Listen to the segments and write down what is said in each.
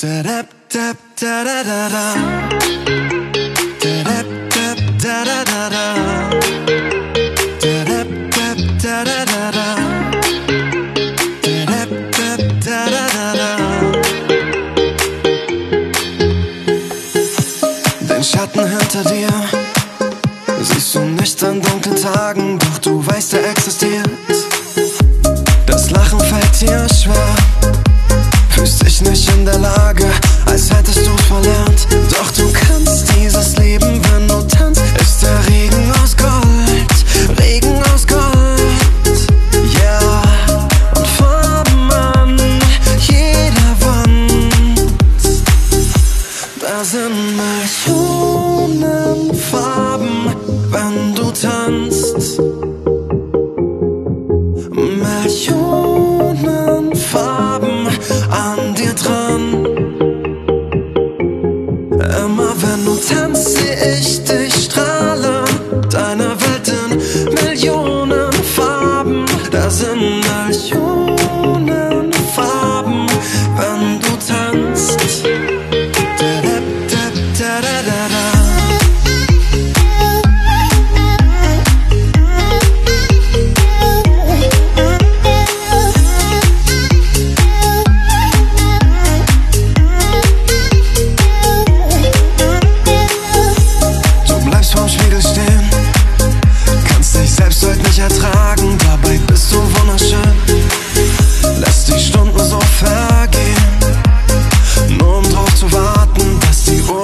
Den Schatten hinter dir. Siehst du nicht an dunklen Tagen, doch du weißt, er existiert. Das Lachen fällt dir schwer. Fühlst dich nicht in der Lage, als hättest du's verlernt. Doch du kannst dieses Leben, wenn du tanzt. Ist der Regen aus Gold, Regen aus Gold. Ja, und Farben an jeder Wand. Da sind Millionen seh ich dich strahlen. Deine Welt in Millionen Farben. Da sind Millionen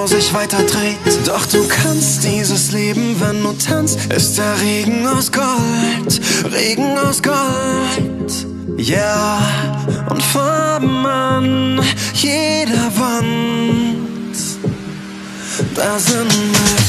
Sich weiter dreht. Doch du kannst dieses Leben, wenn du tanzt, ist der Regen aus Gold, Regen aus Gold. Ja, und Farben an jeder Wand. Da sind Millionen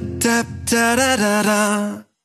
wenn du tanzt. Da da da da da da da.